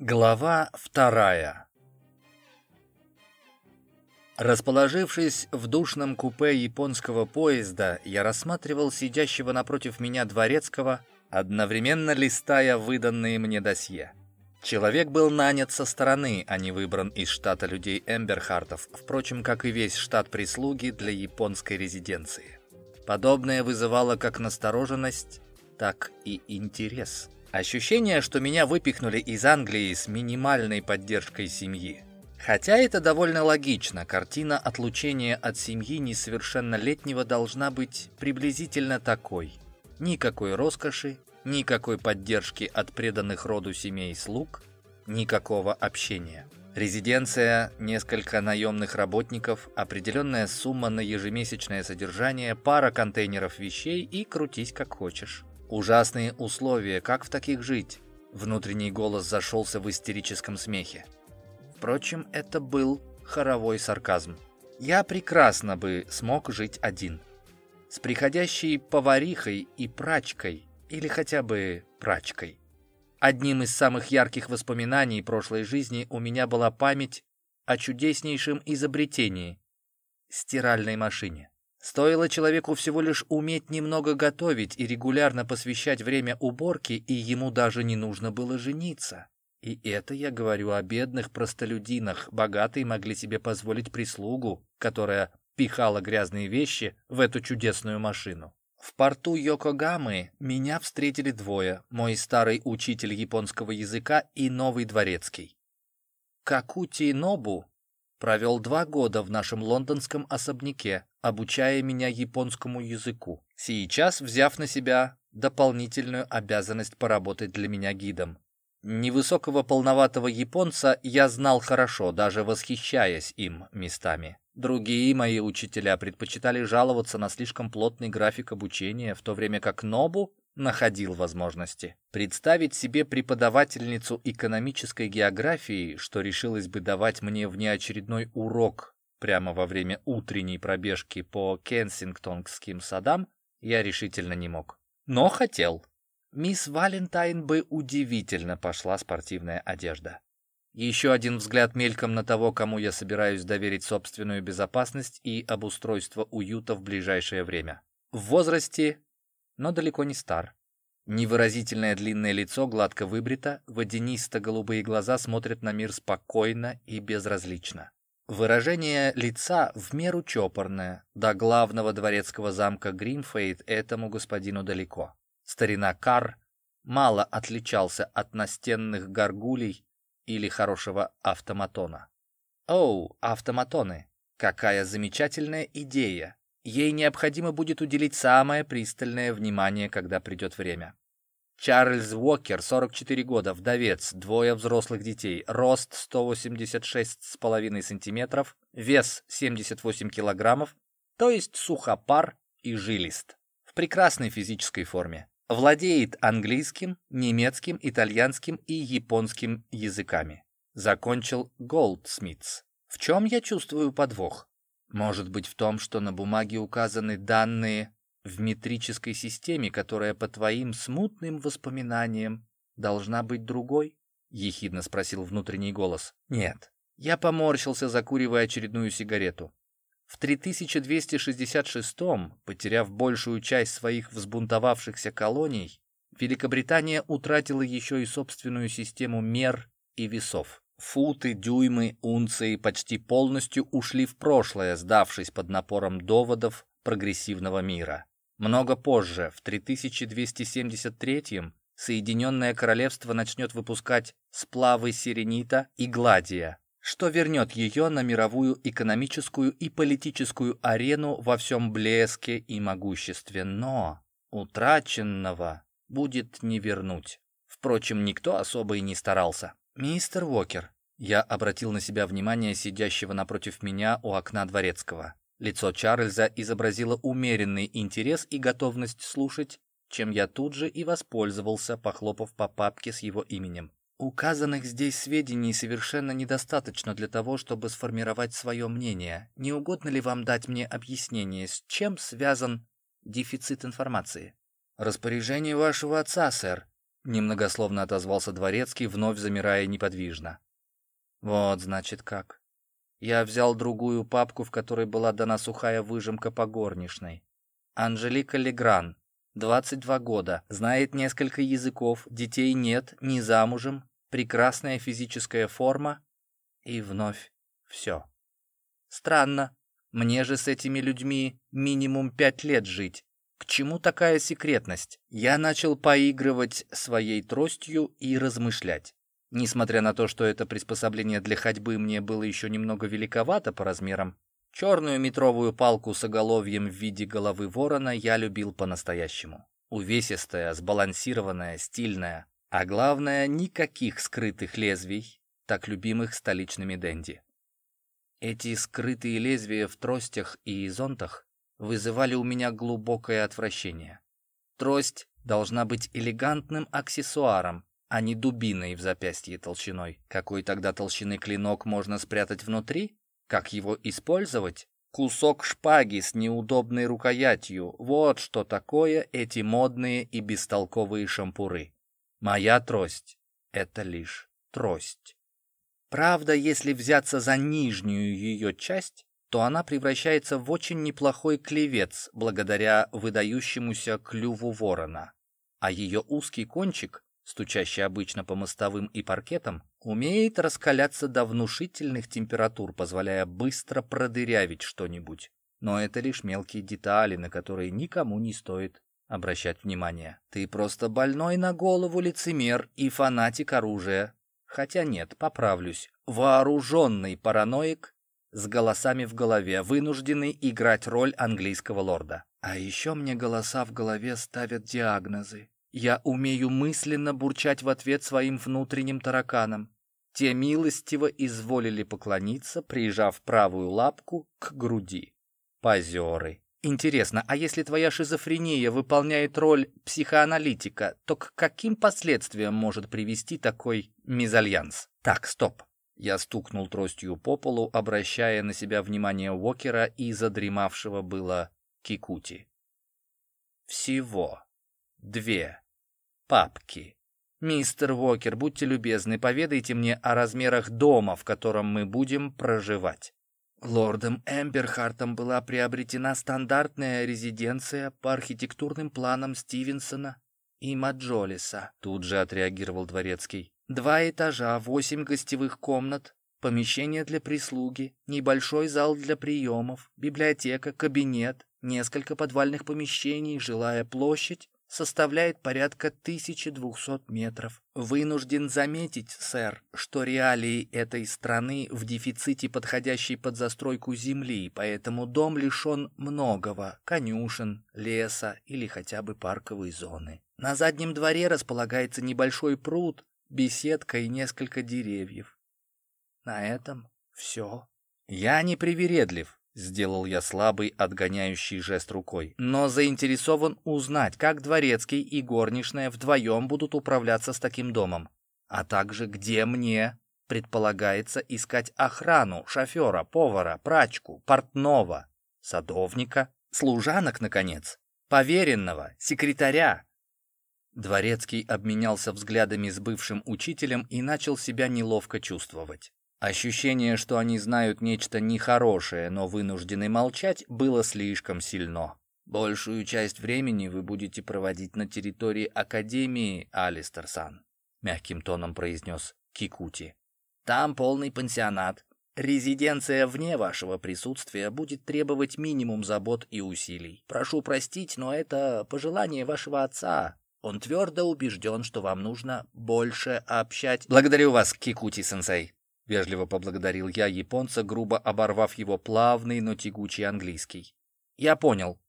Глава вторая Расположившись в душном купе японского поезда, я рассматривал сидящего напротив меня дворецкого, одновременно листая выданные мне досье. Человек был нанят со стороны, а не выбран из штата людей Эмберхартов, впрочем, как и весь штат прислуги для японской резиденции. Подобное вызывало как настороженность, так и интерес. Ощущение, что меня выпихнули из Англии с минимальной поддержкой семьи. Хотя это довольно логично, картина отлучения от семьи несовершеннолетнего должна быть приблизительно такой. Никакой роскоши, никакой поддержки от преданных роду семей слуг, никакого общения. Резиденция, несколько наемных работников, определенная сумма на ежемесячное содержание, пара контейнеров вещей и крутись как хочешь. Ужасные условия, как в таких жить? Внутренний голос зашелся в истерическом смехе. Впрочем, это был хоровой сарказм. Я прекрасно бы смог жить один. С приходящей поварихой и прачкой, или хотя бы прачкой. Одним из самых ярких воспоминаний прошлой жизни у меня была память о чудеснейшем изобретении – стиральной машине. Стоило человеку всего лишь уметь немного готовить и регулярно посвящать время уборке, и ему даже не нужно было жениться. И это я говорю о бедных простолюдинах. Богатые могли себе позволить прислугу, которая пихала грязные вещи в эту чудесную машину. В порту Йокогамы меня встретили двое, мой старый учитель японского языка и новый дворецкий. Какути Нобу Провел два года в нашем лондонском особняке, обучая меня японскому языку. Сейчас взяв на себя дополнительную обязанность поработать для меня гидом. Невысокого полноватого японца я знал хорошо, даже восхищаясь им местами. Другие мои учителя предпочитали жаловаться на слишком плотный график обучения, в то время как Нобу находил возможности. Представить себе преподавательницу экономической географии, что решилась бы давать мне внеочередной урок прямо во время утренней пробежки по Кенсингтонским садам, я решительно не мог. Но хотел. Мисс Валентайн бы удивительно пошла спортивная одежда. Еще один взгляд мельком на того, кому я собираюсь доверить собственную безопасность и обустройство уюта в ближайшее время. В возрасте но далеко не стар. Невыразительное длинное лицо гладко выбрито, водянисто-голубые глаза смотрят на мир спокойно и безразлично. Выражение лица в меру чопорное, до главного дворецкого замка Гринфейд этому господину далеко. Старина Кар мало отличался от настенных горгулей или хорошего автоматона. Оу, автоматоны! Какая замечательная идея! Ей необходимо будет уделить самое пристальное внимание, когда придет время. Чарльз Уокер, 44 года, вдовец, двое взрослых детей, рост 186,5 сантиметров, вес 78 килограммов, то есть сухопар и жилист, в прекрасной физической форме. Владеет английским, немецким, итальянским и японским языками. Закончил Голдсмитс. В чем я чувствую подвох? Может быть в том, что на бумаге указаны данные в метрической системе, которая по твоим смутным воспоминаниям должна быть другой? Ехидно спросил внутренний голос. Нет. Я поморщился, закуривая очередную сигарету. В 3266-м, потеряв большую часть своих взбунтовавшихся колоний, Великобритания утратила еще и собственную систему мер и весов. Футы, дюймы, унции почти полностью ушли в прошлое, сдавшись под напором доводов прогрессивного мира. Много позже, в 3273-м, Соединенное Королевство начнет выпускать сплавы сиренита и гладия, что вернет ее на мировую экономическую и политическую арену во всем блеске и могуществе. Но утраченного будет не вернуть. Впрочем, никто особо и не старался. «Мистер Уокер», я обратил на себя внимание сидящего напротив меня у окна дворецкого. Лицо Чарльза изобразило умеренный интерес и готовность слушать, чем я тут же и воспользовался, похлопав по папке с его именем. Указанных здесь сведений совершенно недостаточно для того, чтобы сформировать свое мнение. Не угодно ли вам дать мне объяснение, с чем связан дефицит информации? Распоряжение вашего отца, сэр. немногословно отозвался дворецкий, вновь замирая неподвижно. Вот, значит, как. Я взял другую папку, в которой была дана сухая выжимка по горничной. Анжелика Легран, 22 года, знает несколько языков, детей нет, не замужем, прекрасная физическая форма и вновь все. Странно. Мне же с этими людьми минимум пять лет жить. К чему такая секретность? Я начал поигрывать своей тростью и размышлять. Несмотря на то, что это приспособление для ходьбы мне было еще немного великовато по размерам, черную метровую палку с оголовьем в виде головы ворона я любил по-настоящему. Увесистая, сбалансированная, стильная, а главное, никаких скрытых лезвий, так любимых столичными денди. Эти скрытые лезвия в тростях и зонтах вызывали у меня глубокое отвращение. Трость должна быть элегантным аксессуаром, а не дубиной в запястье толщиной. Какой тогда толщины клинок можно спрятать внутри? Как его использовать? Кусок шпаги с неудобной рукоятью. Вот что такое эти модные и бестолковые шампуры. Моя трость — это лишь трость. Правда, если взяться за нижнюю ее часть, то она превращается в очень неплохой клевец благодаря выдающемуся клюву ворона. А ее узкий кончик стучащий обычно по мостовым и паркетам, умеет раскаляться до внушительных температур, позволяя быстро продырявить что-нибудь. Но это лишь мелкие детали, на которые никому не стоит обращать внимание. Ты просто больной на голову лицемер и фанатик оружия. Хотя нет, поправлюсь. Вооруженный параноик с голосами в голове, вынужденный играть роль английского лорда. А еще мне голоса в голове ставят диагнозы. Я умею мысленно бурчать в ответ своим внутренним тараканам. Те милостиво изволили поклониться, прижав правую лапку к груди. Позеры. Интересно, а если твоя шизофрения выполняет роль психоаналитика, то к каким последствиям может привести такой мезальянс? Так, стоп. Я стукнул тростью по полу, обращая на себя внимание Уокера и задремавшего было Кикути. Всего две папки. Мистер Уокер, будьте любезны, поведайте мне о размерах дома, в котором мы будем проживать. Лордом Эмберхартом была приобретена стандартная резиденция по архитектурным планам Стивенсона и Маджолиса. Тут же отреагировал дворецкий. Два этажа, восемь гостевых комнат, помещение для прислуги, небольшой зал для приемов, библиотека, кабинет, несколько подвальных помещений, жилая площадь составляет порядка 1200 метров. Вынужден заметить, сэр, что реалии этой страны в дефиците подходящей под застройку земли, поэтому дом лишен многого – конюшен, леса или хотя бы парковой зоны. На заднем дворе располагается небольшой пруд, беседка и несколько деревьев. На этом все. Я не привередлив, Сделал я слабый, отгоняющий жест рукой. Но заинтересован узнать, как дворецкий и горничная вдвоем будут управляться с таким домом. А также где мне предполагается искать охрану, шофера, повара, прачку, портного, садовника, служанок, наконец, поверенного, секретаря. Дворецкий обменялся взглядами с бывшим учителем и начал себя неловко чувствовать. Ощущение, что они знают нечто нехорошее, но вынуждены молчать, было слишком сильно. «Большую часть времени вы будете проводить на территории Академии, Алистерсан», — мягким тоном произнес Кикути. «Там полный пансионат. Резиденция вне вашего присутствия будет требовать минимум забот и усилий. Прошу простить, но это пожелание вашего отца. Он твердо убежден, что вам нужно больше общать...» «Благодарю вас, Кикути-сенсей», Вежливо поблагодарил я японца, грубо оборвав его плавный, но тягучий английский. Я понял,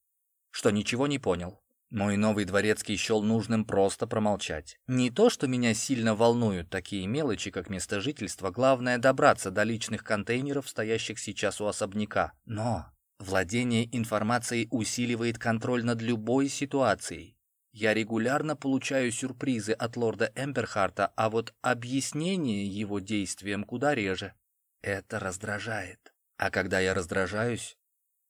что ничего не понял. Мой новый дворецкий счел нужным просто промолчать. Не то, что меня сильно волнуют такие мелочи, как место жительства, главное добраться до личных контейнеров, стоящих сейчас у особняка. Но владение информацией усиливает контроль над любой ситуацией. Я регулярно получаю сюрпризы от лорда Эмберхарта, а вот объяснение его действиям куда реже. Это раздражает. А когда я раздражаюсь,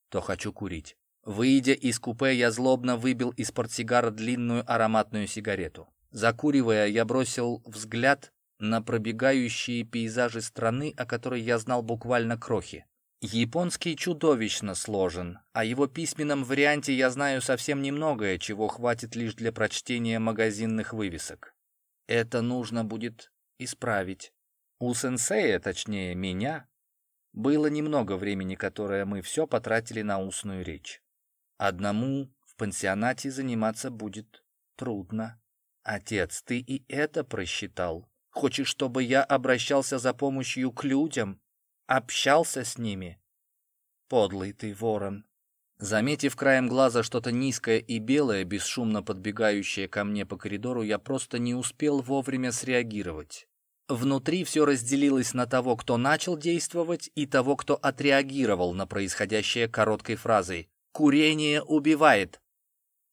то хочу курить. Выйдя из купе, я злобно выбил из портсигара длинную ароматную сигарету. Закуривая, я бросил взгляд на пробегающие пейзажи страны, о которой я знал буквально крохи. Японский чудовищно сложен, а его письменном варианте я знаю совсем немногое, чего хватит лишь для прочтения магазинных вывесок. Это нужно будет исправить. У сенсея, точнее меня, было немного времени, которое мы все потратили на устную речь. Одному в пансионате заниматься будет трудно. Отец, ты и это просчитал. Хочешь, чтобы я обращался за помощью к людям? Общался с ними? Подлый ты ворон. Заметив краем глаза что-то низкое и белое, бесшумно подбегающее ко мне по коридору, я просто не успел вовремя среагировать. Внутри все разделилось на того, кто начал действовать, и того, кто отреагировал на происходящее короткой фразой «Курение убивает».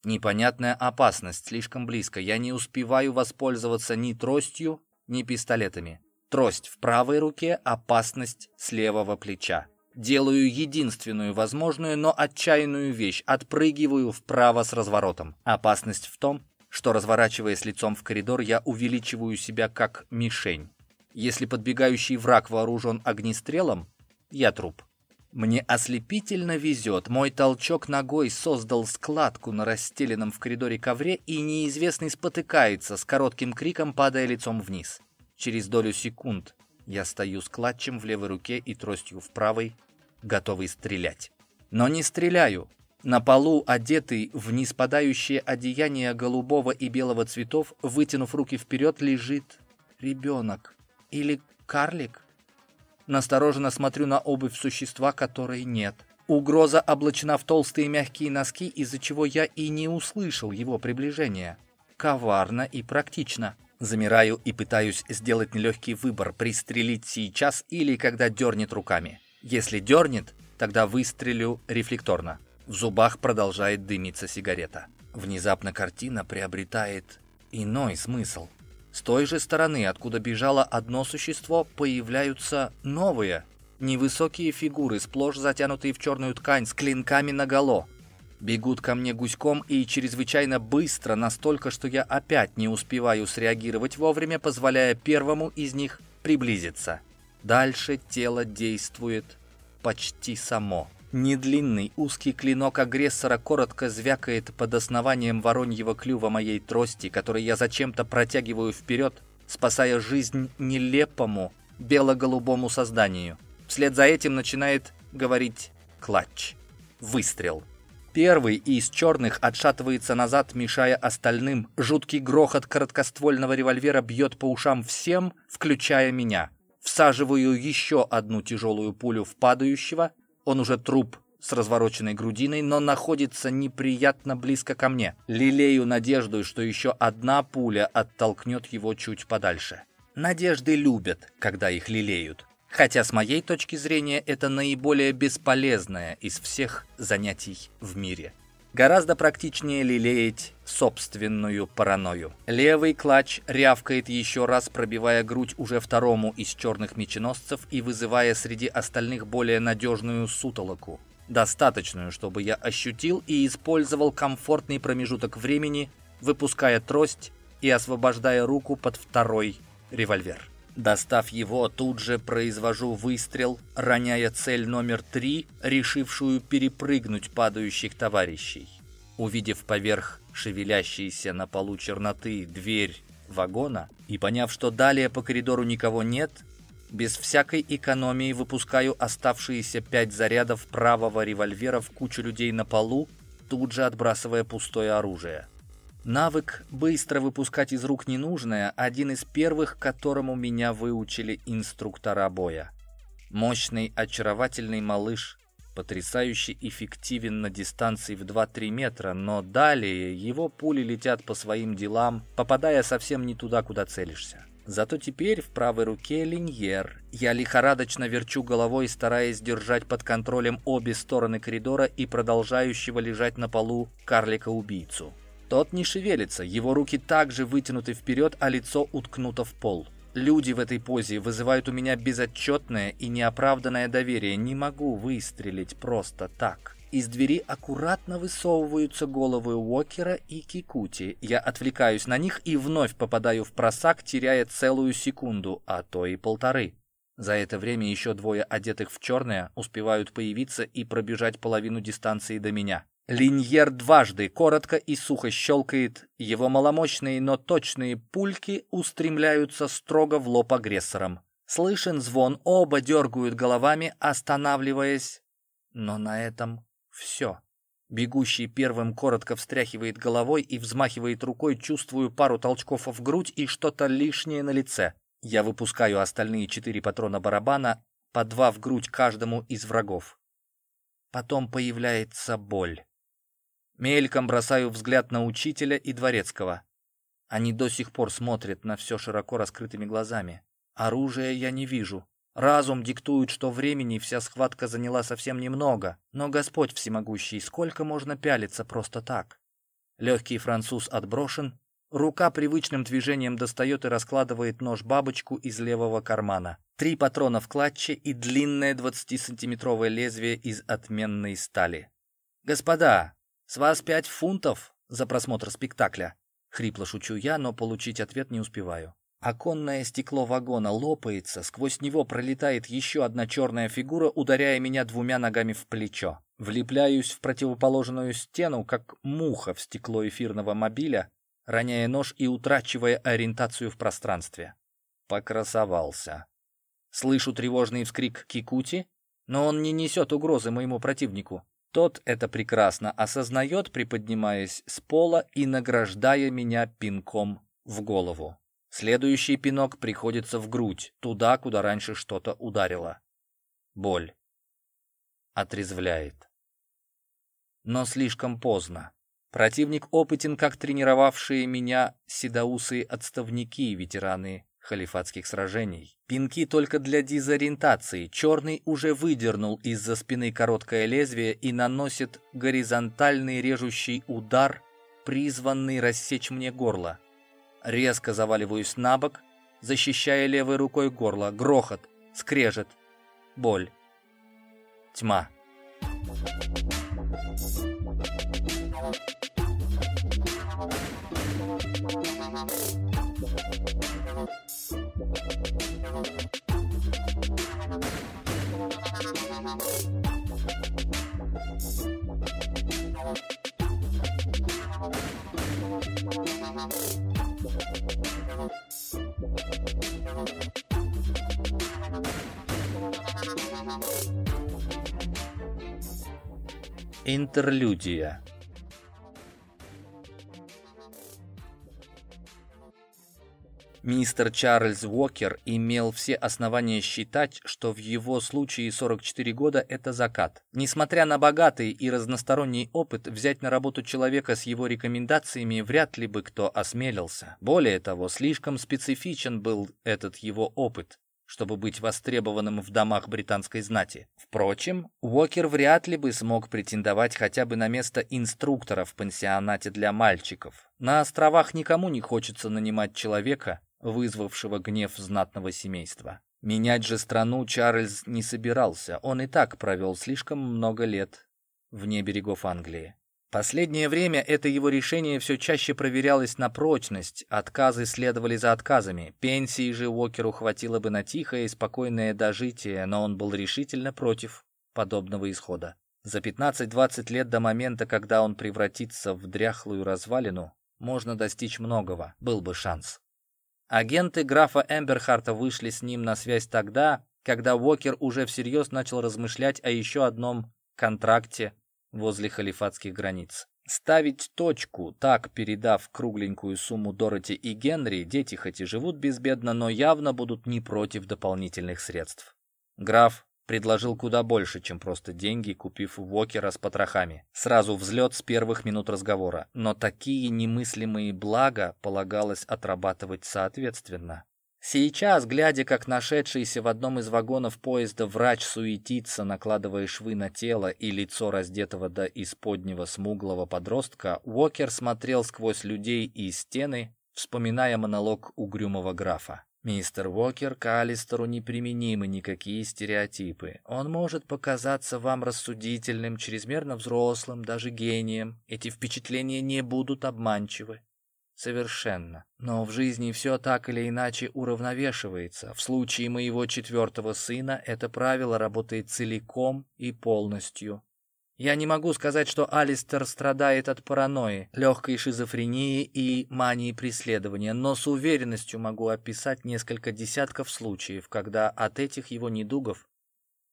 Непонятная опасность слишком близко. Я не успеваю воспользоваться ни тростью, ни пистолетами. Трость в правой руке, опасность с левого плеча. Делаю единственную возможную, но отчаянную вещь. Отпрыгиваю вправо с разворотом. Опасность в том, что, разворачиваясь лицом в коридор, я увеличиваю себя как мишень. Если подбегающий враг вооружен огнестрелом, я труп. Мне ослепительно везет. Мой толчок ногой создал складку на расстеленном в коридоре ковре, и неизвестный спотыкается с коротким криком, падая лицом вниз. Через долю секунд я стою с клатчем в левой руке и тростью в правой, готовый стрелять. Но не стреляю, на полу, одетый в неспадающее одеяние голубого и белого цветов, вытянув руки вперед, лежит ребенок. Или карлик. Настороженно смотрю на обувь существа, которой нет. Угроза облачена в толстые мягкие носки, из-за чего я и не услышал его приближения. Коварно и практично. Замираю и пытаюсь сделать нелегкий выбор, пристрелить сейчас или когда дернет руками. Если дернет, тогда выстрелю рефлекторно. В зубах продолжает дымиться сигарета. Внезапно картина приобретает иной смысл. С той же стороны, откуда бежало одно существо, появляются новые. Невысокие фигуры, сплошь затянутые в черную ткань, с клинками наголо. Бегут ко мне гуськом и чрезвычайно быстро, настолько, что я опять не успеваю среагировать вовремя, позволяя первому из них приблизиться. Дальше тело действует почти само. Недлинный узкий клинок агрессора коротко звякает под основанием вороньего клюва моей трости, который я зачем-то протягиваю вперед, спасая жизнь нелепому бело-голубому созданию. Вслед за этим начинает говорить клатч. Выстрел. Первый из черных отшатывается назад, мешая остальным. Жуткий грохот короткоствольного револьвера бьет по ушам всем, включая меня. Всаживаю еще одну тяжелую пулю в падающего — он уже труп с развороченной грудиной, но находится неприятно близко ко мне. Лелею надежду, что еще одна пуля оттолкнет его чуть подальше. Надежды любят, когда их лелеют. Хотя с моей точки зрения это наиболее бесполезное из всех занятий в мире. Гораздо практичнее лелеять собственную паранойю. Левый клатч рявкает еще раз, пробивая грудь уже второму из черных меченосцев и вызывая среди остальных более надежную сутолоку. Достаточную, чтобы я ощутил и использовал комфортный промежуток времени, выпуская трость и освобождая руку под второй револьвер. Достав его, тут же произвожу выстрел, роняя цель номер три, решившую перепрыгнуть падающих товарищей. Увидев поверх шевелящейся на полу черноты дверь вагона и поняв, что далее по коридору никого нет, без всякой экономии выпускаю оставшиеся пять зарядов правого револьвера в кучу людей на полу, тут же отбрасывая пустое оружие. Навык быстро выпускать из рук ненужное – один из первых, которому меня выучили инструктора боя. Мощный, очаровательный малыш, потрясающе эффективен на дистанции в 2-3 метра, но далее его пули летят по своим делам, попадая совсем не туда, куда целишься. Зато теперь в правой руке линьер. Я лихорадочно верчу головой, стараясь держать под контролем обе стороны коридора и продолжающего лежать на полу карлика-убийцу. Тот не шевелится, его руки также вытянуты вперед, а лицо уткнуто в пол. Люди в этой позе вызывают у меня безотчетное и неоправданное доверие. Не могу выстрелить просто так. Из двери аккуратно высовываются головы Уокера и Кикути. Я отвлекаюсь на них и вновь попадаю в просак, теряя целую секунду, а то и полторы. За это время еще двое одетых в черное успевают появиться и пробежать половину дистанции до меня. Линьер дважды коротко и сухо щелкает, его маломощные, но точные пульки устремляются строго в лоб агрессорам. Слышен звон, оба дергают головами, останавливаясь. Но на этом все. Бегущий первым коротко встряхивает головой и взмахивает рукой, чувствую пару толчков в грудь и что-то лишнее на лице. Я выпускаю остальные четыре патрона барабана, по два в грудь каждому из врагов. Потом появляется боль. Мельком бросаю взгляд на учителя и дворецкого. Они до сих пор смотрят на все широко раскрытыми глазами. Оружия я не вижу. Разум диктует, что времени вся схватка заняла совсем немного, но Господь всемогущий, сколько можно пялиться просто так? Легкий француз отброшен, рука привычным движением достает и раскладывает нож-бабочку из левого кармана. Три патрона в клатче и длинное 20-сантиметровое лезвие из отменной стали. «Господа, с вас пять фунтов за просмотр спектакля!» Хрипло шучу я, но получить ответ не успеваю. Оконное стекло вагона лопается, сквозь него пролетает еще одна черная фигура, ударяя меня двумя ногами в плечо. Влепляюсь в противоположную стену, как муха в стекло эфирного мобиля, роняя нож и утрачивая ориентацию в пространстве. Покрасовался. Слышу тревожный вскрик Кикути, но он не несет угрозы моему противнику. Тот это прекрасно осознает, приподнимаясь с пола и награждая меня пинком в голову. Следующий пинок приходится в грудь, туда, куда раньше что-то ударило. Боль. Отрезвляет. Но слишком поздно. Противник опытен, как тренировавшие меня седоусые отставники, ветераны халифатских сражений. Пинки только для дезориентации. Черный уже выдернул из-за спины короткое лезвие и наносит горизонтальный режущий удар, призванный рассечь мне горло. Резко заваливаюсь на бок, защищая левой рукой горло. Грохот, скрежет, боль, тьма. Интерлюдия Мистер Чарльз Уокер имел все основания считать, что в его случае 44 года – это закат. Несмотря на богатый и разносторонний опыт, взять на работу человека с его рекомендациями вряд ли бы кто осмелился. Более того, слишком специфичен был этот его опыт чтобы быть востребованным в домах британской знати. Впрочем, Уокер вряд ли бы смог претендовать хотя бы на место инструктора в пансионате для мальчиков. На островах никому не хочется нанимать человека, вызвавшего гнев знатного семейства. Менять же страну Чарльз не собирался, он и так провел слишком много лет вне берегов Англии. Последнее время это его решение все чаще проверялось на прочность, отказы следовали за отказами. Пенсии же Уокеру хватило бы на тихое и спокойное дожитие, но он был решительно против подобного исхода. За 15-20 лет до момента, когда он превратится в дряхлую развалину, можно достичь многого, был бы шанс. Агенты графа Эмберхарта вышли с ним на связь тогда, когда Уокер уже всерьез начал размышлять о еще одном контракте возле халифатских границ. Ставить точку, так передав кругленькую сумму Дороти и Генри, дети хоть и живут безбедно, но явно будут не против дополнительных средств. Граф предложил куда больше, чем просто деньги, купив Уокера с потрохами. Сразу взлет с первых минут разговора, но такие немыслимые блага полагалось отрабатывать соответственно. Сейчас, глядя, как нашедшийся в одном из вагонов поезда врач суетится, накладывая швы на тело и лицо раздетого до исподнего смуглого подростка, Уокер смотрел сквозь людей и стены, вспоминая монолог угрюмого графа. Мистер Уокер, к Алистеру неприменимы никакие стереотипы. Он может показаться вам рассудительным, чрезмерно взрослым, даже гением. Эти впечатления не будут обманчивы. Совершенно. Но в жизни все так или иначе уравновешивается. В случае моего четвертого сына это правило работает целиком и полностью. Я не могу сказать, что Алистер страдает от паранойи, легкой шизофрении и мании преследования, но с уверенностью могу описать несколько десятков случаев, когда от этих его недугов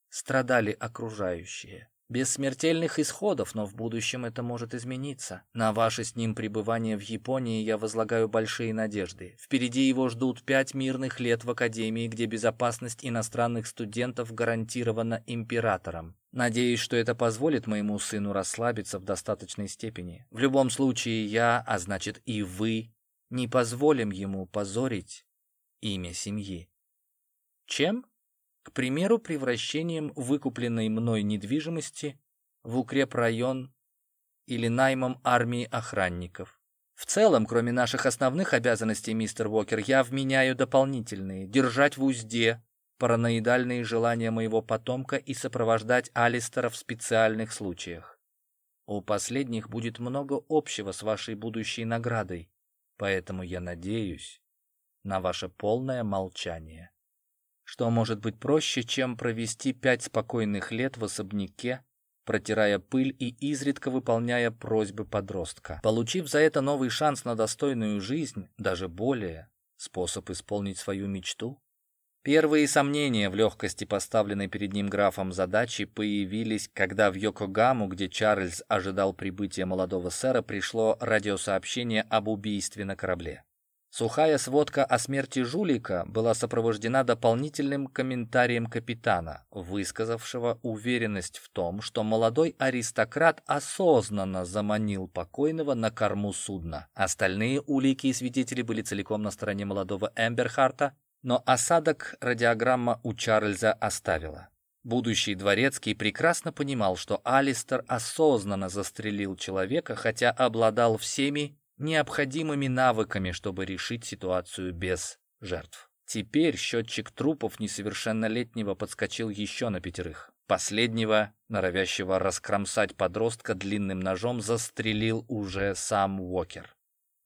страдали окружающие. Без смертельных исходов, но в будущем это может измениться. На ваше с ним пребывание в Японии я возлагаю большие надежды. Впереди его ждут пять мирных лет в Академии, где безопасность иностранных студентов гарантирована императором. Надеюсь, что это позволит моему сыну расслабиться в достаточной степени. В любом случае я, а значит и вы, не позволим ему позорить имя семьи. Чем? К примеру, превращением выкупленной мной недвижимости в укрепрайон или наймом армии охранников. В целом, кроме наших основных обязанностей, мистер Уокер, я вменяю дополнительные. Держать в узде параноидальные желания моего потомка и сопровождать Алистера в специальных случаях. У последних будет много общего с вашей будущей наградой, поэтому я надеюсь на ваше полное молчание. Что может быть проще, чем провести пять спокойных лет в особняке, протирая пыль и изредка выполняя просьбы подростка. Получив за это новый шанс на достойную жизнь, даже более, способ исполнить свою мечту? Первые сомнения в легкости поставленной перед ним графом задачи появились, когда в Йокогаму, где Чарльз ожидал прибытия молодого сэра, пришло радиосообщение об убийстве на корабле. Сухая сводка о смерти жулика была сопровождена дополнительным комментарием капитана, высказавшего уверенность в том, что молодой аристократ осознанно заманил покойного на корму судна. Остальные улики и свидетели были целиком на стороне молодого Эмберхарта, но осадок радиограмма у Чарльза оставила. Будущий дворецкий прекрасно понимал, что Алистер осознанно застрелил человека, хотя обладал всеми необходимыми навыками, чтобы решить ситуацию без жертв. Теперь счетчик трупов несовершеннолетнего подскочил еще на пятерых. Последнего, норовящего раскромсать подростка длинным ножом, застрелил уже сам Уокер,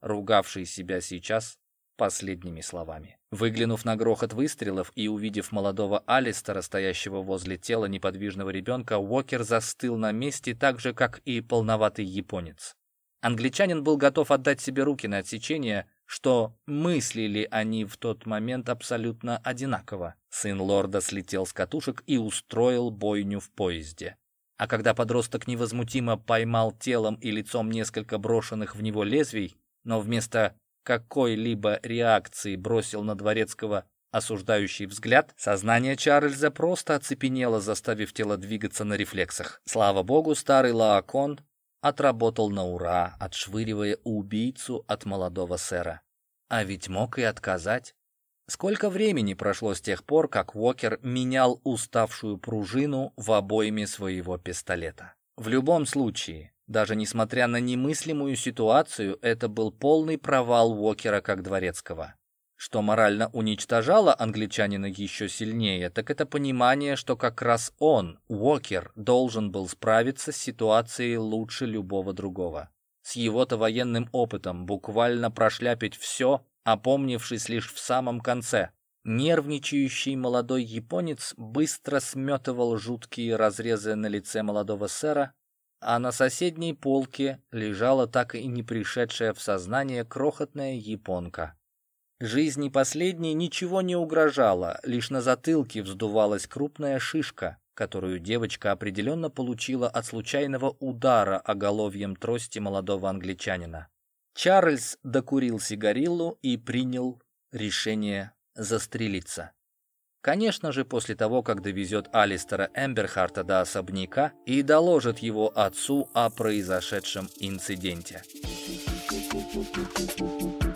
ругавший себя сейчас последними словами. Выглянув на грохот выстрелов и увидев молодого Алистера, стоящего возле тела неподвижного ребенка, Уокер застыл на месте так же, как и полноватый японец. Англичанин был готов отдать себе руки на отсечение, что мыслили они в тот момент абсолютно одинаково. Сын лорда слетел с катушек и устроил бойню в поезде. А когда подросток невозмутимо поймал телом и лицом несколько брошенных в него лезвий, но вместо какой-либо реакции бросил на дворецкого осуждающий взгляд, сознание Чарльза просто оцепенело, заставив тело двигаться на рефлексах. Слава богу, старый Лаокон отработал на ура, отшвыривая убийцу от молодого сэра. А ведь мог и отказать. Сколько времени прошло с тех пор, как Уокер менял уставшую пружину в обойме своего пистолета? В любом случае, даже несмотря на немыслимую ситуацию, это был полный провал Уокера как дворецкого. Что морально уничтожало англичанина еще сильнее, так это понимание, что как раз он, Уокер, должен был справиться с ситуацией лучше любого другого. С его-то военным опытом буквально прошляпить все, опомнившись лишь в самом конце. Нервничающий молодой японец быстро сметывал жуткие разрезы на лице молодого сэра, а на соседней полке лежала так и не пришедшая в сознание крохотная японка. Жизни последней ничего не угрожало, лишь на затылке вздувалась крупная шишка, которую девочка определенно получила от случайного удара оголовьем трости молодого англичанина. Чарльз докурил сигариллу и принял решение застрелиться. Конечно же, после того, как довезет Алистера Эмберхарта до особняка и доложит его отцу о произошедшем инциденте. Thank you.